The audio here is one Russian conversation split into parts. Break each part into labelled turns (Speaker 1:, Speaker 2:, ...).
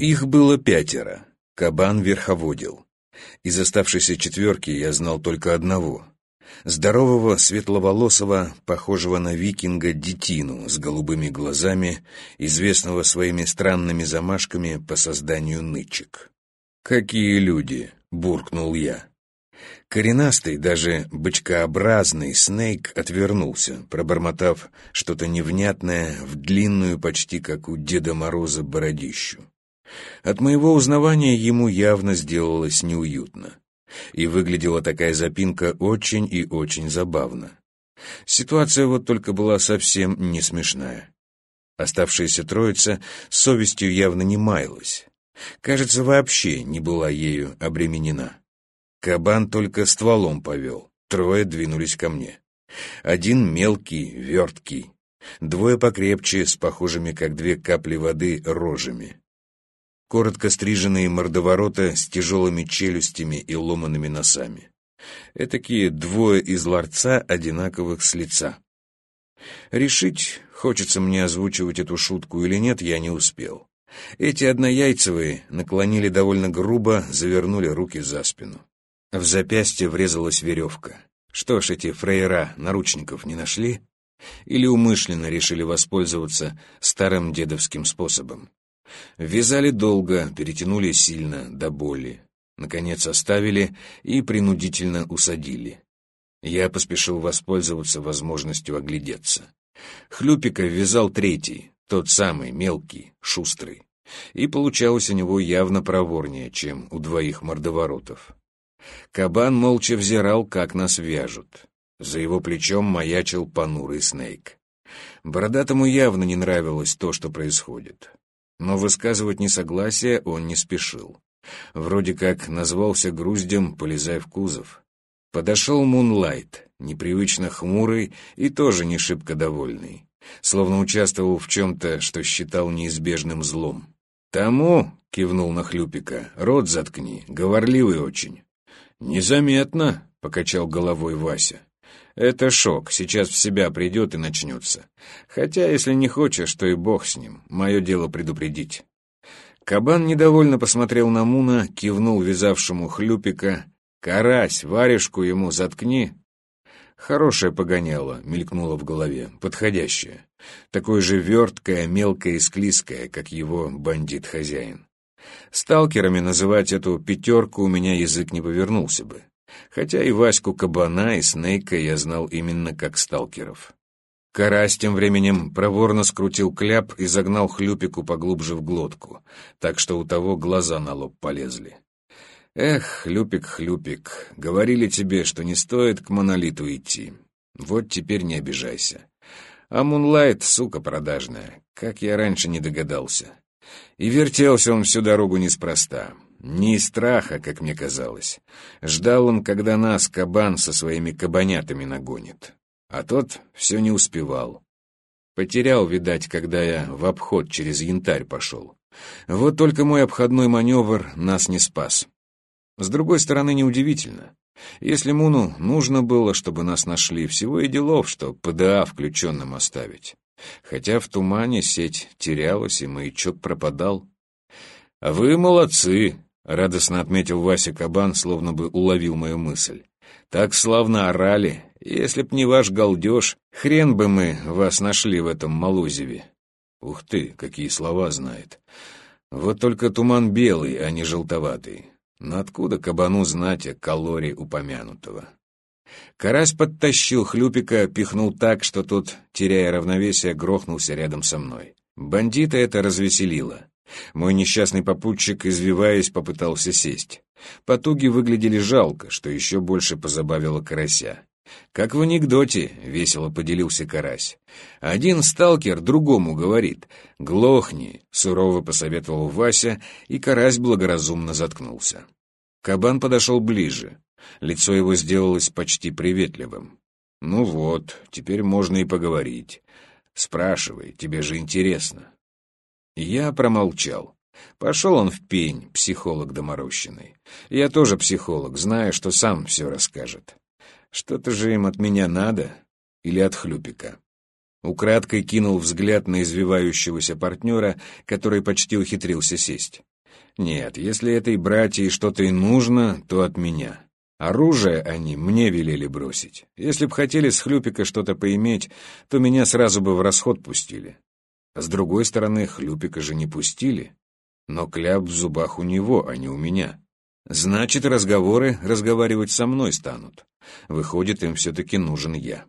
Speaker 1: Их было пятеро. Кабан верховодил. Из оставшейся четверки я знал только одного. Здорового, светловолосого, похожего на викинга детину с голубыми глазами, известного своими странными замашками по созданию нычек. «Какие люди!» — буркнул я. Коренастый, даже бычкообразный Снейк отвернулся, пробормотав что-то невнятное в длинную, почти как у Деда Мороза, бородищу. От моего узнавания ему явно сделалось неуютно. И выглядела такая запинка очень и очень забавно. Ситуация вот только была совсем не смешная. Оставшаяся троица совестью явно не маялась. Кажется, вообще не была ею обременена. Кабан только стволом повел, трое двинулись ко мне. Один мелкий, верткий, двое покрепче, с похожими, как две капли воды, рожами. Коротко стриженные мордоворота с тяжелыми челюстями и ломанными носами. Этакие двое из ларца, одинаковых с лица. Решить, хочется мне озвучивать эту шутку или нет, я не успел. Эти однояйцевые наклонили довольно грубо, завернули руки за спину. В запястье врезалась веревка. Что ж, эти фрейера наручников не нашли? Или умышленно решили воспользоваться старым дедовским способом? Вязали долго, перетянули сильно, до боли. Наконец оставили и принудительно усадили. Я поспешил воспользоваться возможностью оглядеться. Хлюпика вязал третий, тот самый, мелкий, шустрый. И получалось у него явно проворнее, чем у двоих мордоворотов. Кабан молча взирал, как нас вяжут. За его плечом маячил понурый Снейк. Бородатому явно не нравилось то, что происходит. Но высказывать несогласие он не спешил. Вроде как назвался груздем, полезай в кузов. Подошел Мунлайт, непривычно хмурый и тоже не шибко довольный. Словно участвовал в чем-то, что считал неизбежным злом. «Тому», — кивнул на Хлюпика, — «рот заткни, говорливый очень». «Незаметно», — покачал головой Вася. «Это шок, сейчас в себя придет и начнется. Хотя, если не хочешь, то и бог с ним, мое дело предупредить». Кабан недовольно посмотрел на Муна, кивнул вязавшему хлюпика. «Карась, варежку ему заткни». «Хорошее погоняло», — мелькнуло в голове, — «подходящее. Такое же верткое, мелкое и склизкое, как его бандит-хозяин. Сталкерами называть эту пятерку у меня язык не повернулся бы. Хотя и Ваську Кабана, и Снейка я знал именно как сталкеров. Карась тем временем проворно скрутил кляп и загнал хлюпику поглубже в глотку, так что у того глаза на лоб полезли. «Эх, хлюпик, хлюпик, говорили тебе, что не стоит к монолиту идти. Вот теперь не обижайся. А Мунлайт, сука продажная, как я раньше не догадался. И вертелся он всю дорогу неспроста. Не из страха, как мне казалось. Ждал он, когда нас кабан со своими кабанятами нагонит. А тот все не успевал. Потерял, видать, когда я в обход через янтарь пошел. Вот только мой обходной маневр нас не спас. С другой стороны, неудивительно. Если Муну нужно было, чтобы нас нашли, всего и делов, что ПДА включенным оставить. Хотя в тумане сеть терялась, и маячок пропадал. «А вы молодцы!» — радостно отметил Вася Кабан, словно бы уловил мою мысль. «Так славно орали. Если б не ваш галдеж, хрен бы мы вас нашли в этом Малузеве». Ух ты, какие слова знает. Вот только туман белый, а не желтоватый. Но откуда кабану знать о калории упомянутого? Карась подтащил хлюпика, пихнул так, что тот, теряя равновесие, грохнулся рядом со мной. Бандита это развеселило. Мой несчастный попутчик, извиваясь, попытался сесть. Потуги выглядели жалко, что еще больше позабавило карася. «Как в анекдоте», — весело поделился карась. «Один сталкер другому говорит. Глохни», — сурово посоветовал Вася, и карась благоразумно заткнулся. Кабан подошел ближе. Лицо его сделалось почти приветливым. «Ну вот, теперь можно и поговорить. Спрашивай, тебе же интересно». Я промолчал. Пошел он в пень, психолог доморощенный. Я тоже психолог, знаю, что сам все расскажет. Что-то же им от меня надо? Или от хлюпика? Украдкой кинул взгляд на извивающегося партнера, который почти ухитрился сесть. Нет, если этой братье что-то и нужно, то от меня. Оружие они мне велели бросить. Если б хотели с Хлюпика что-то поиметь, то меня сразу бы в расход пустили. С другой стороны, Хлюпика же не пустили. Но кляп в зубах у него, а не у меня. Значит, разговоры разговаривать со мной станут. Выходит, им все-таки нужен я.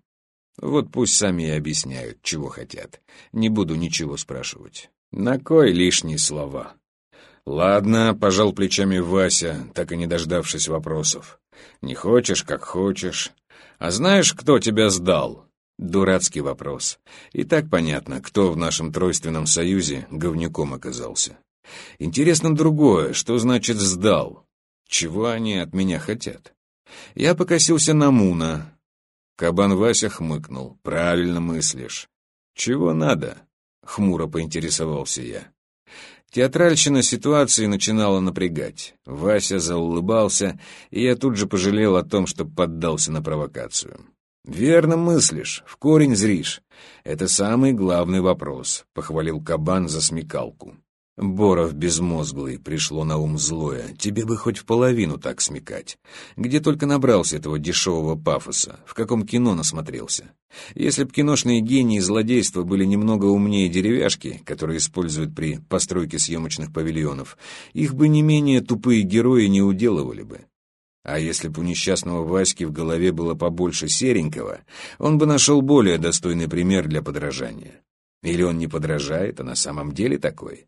Speaker 1: Вот пусть сами и объясняют, чего хотят. Не буду ничего спрашивать. На кой лишние слова? Ладно, пожал плечами Вася, так и не дождавшись вопросов. Не хочешь, как хочешь. А знаешь, кто тебя сдал? Дурацкий вопрос. И так понятно, кто в нашем тройственном союзе говнюком оказался. Интересно другое, что значит «сдал»? Чего они от меня хотят? Я покосился на Муна. Кабан Вася хмыкнул. «Правильно мыслишь». «Чего надо?» — хмуро поинтересовался я. Театральщина ситуации начинала напрягать. Вася заулыбался, и я тут же пожалел о том, что поддался на провокацию. «Верно мыслишь, в корень зришь. Это самый главный вопрос», — похвалил кабан за смекалку. Боров безмозглый, пришло на ум злое. Тебе бы хоть в половину так смекать. Где только набрался этого дешевого пафоса, в каком кино насмотрелся. Если б киношные гении злодейства были немного умнее деревяшки, которые используют при постройке съемочных павильонов, их бы не менее тупые герои не уделывали бы. А если бы у несчастного Васьки в голове было побольше серенького, он бы нашел более достойный пример для подражания. Или он не подражает, а на самом деле такой.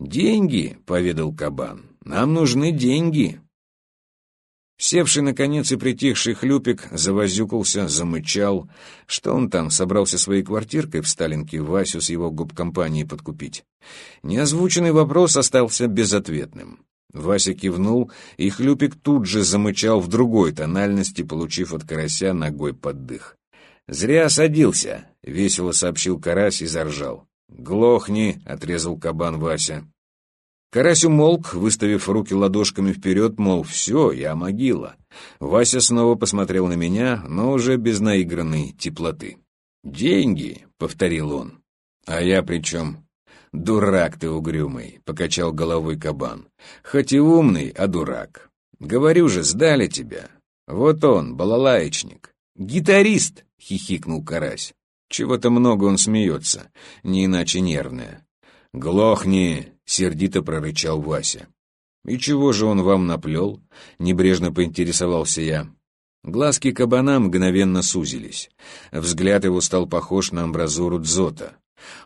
Speaker 1: «Деньги», — поведал кабан, — «нам нужны деньги». Севший, наконец, и притихший хлюпик завозюкался, замычал. Что он там, собрался своей квартиркой в Сталинке Васю с его губкомпанией подкупить? Неозвученный вопрос остался безответным. Вася кивнул, и хлюпик тут же замычал в другой тональности, получив от карася ногой под дых. «Зря садился», — весело сообщил карась и заржал. «Глохни!» — отрезал кабан Вася. Карась умолк, выставив руки ладошками вперед, мол, все, я могила. Вася снова посмотрел на меня, но уже без наигранной теплоты. «Деньги!» — повторил он. «А я при чем?» «Дурак ты угрюмый!» — покачал головой кабан. «Хоть и умный, а дурак. Говорю же, сдали тебя. Вот он, балалаечник. Гитарист!» — хихикнул карась. Чего-то много он смеется, не иначе нервное. «Глохни!» — сердито прорычал Вася. «И чего же он вам наплел?» — небрежно поинтересовался я. Глазки кабана мгновенно сузились. Взгляд его стал похож на амбразуру дзота.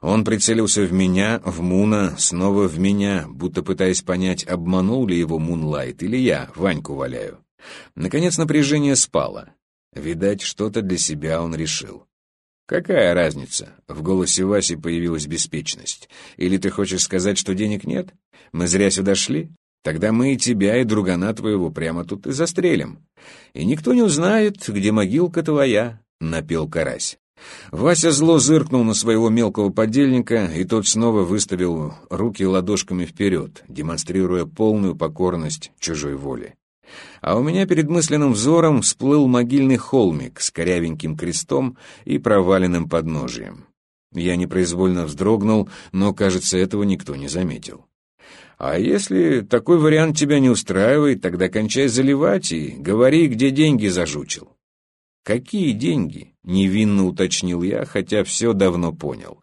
Speaker 1: Он прицелился в меня, в Муна, снова в меня, будто пытаясь понять, обманул ли его Мунлайт или я, Ваньку валяю. Наконец напряжение спало. Видать, что-то для себя он решил. «Какая разница?» — в голосе Васи появилась беспечность. «Или ты хочешь сказать, что денег нет? Мы зря сюда шли? Тогда мы и тебя, и другана твоего прямо тут и застрелим. И никто не узнает, где могилка твоя», — напел карась. Вася зло зыркнул на своего мелкого подельника, и тот снова выставил руки ладошками вперед, демонстрируя полную покорность чужой воле а у меня перед мысленным взором всплыл могильный холмик с корявеньким крестом и проваленным подножием. Я непроизвольно вздрогнул, но, кажется, этого никто не заметил. «А если такой вариант тебя не устраивает, тогда кончай заливать и говори, где деньги зажучил». «Какие деньги?» — невинно уточнил я, хотя все давно понял.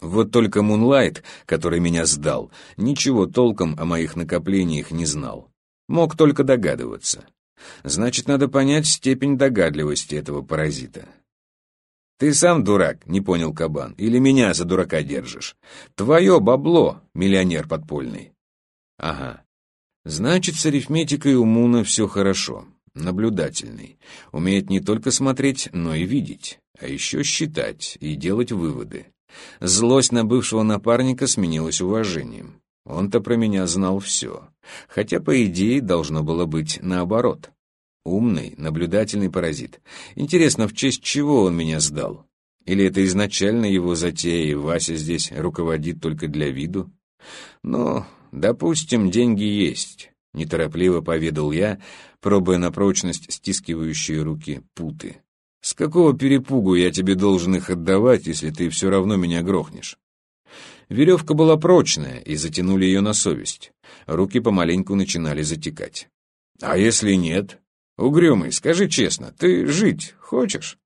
Speaker 1: Вот только Мунлайт, который меня сдал, ничего толком о моих накоплениях не знал. Мог только догадываться. Значит, надо понять степень догадливости этого паразита. «Ты сам дурак», — не понял кабан, — «или меня за дурака держишь? Твое бабло, миллионер подпольный». «Ага. Значит, с арифметикой у Муна все хорошо. Наблюдательный. Умеет не только смотреть, но и видеть, а еще считать и делать выводы. Злость на бывшего напарника сменилась уважением. Он-то про меня знал все. Хотя, по идее, должно было быть наоборот. Умный, наблюдательный паразит. Интересно, в честь чего он меня сдал? Или это изначально его затея, и Вася здесь руководит только для виду? Ну, допустим, деньги есть, — неторопливо поведал я, пробуя на прочность стискивающие руки путы. С какого перепугу я тебе должен их отдавать, если ты все равно меня грохнешь? Веревка была прочная, и затянули ее на совесть. Руки помаленьку начинали затекать. «А если нет? Угрюмый, скажи честно, ты жить хочешь?»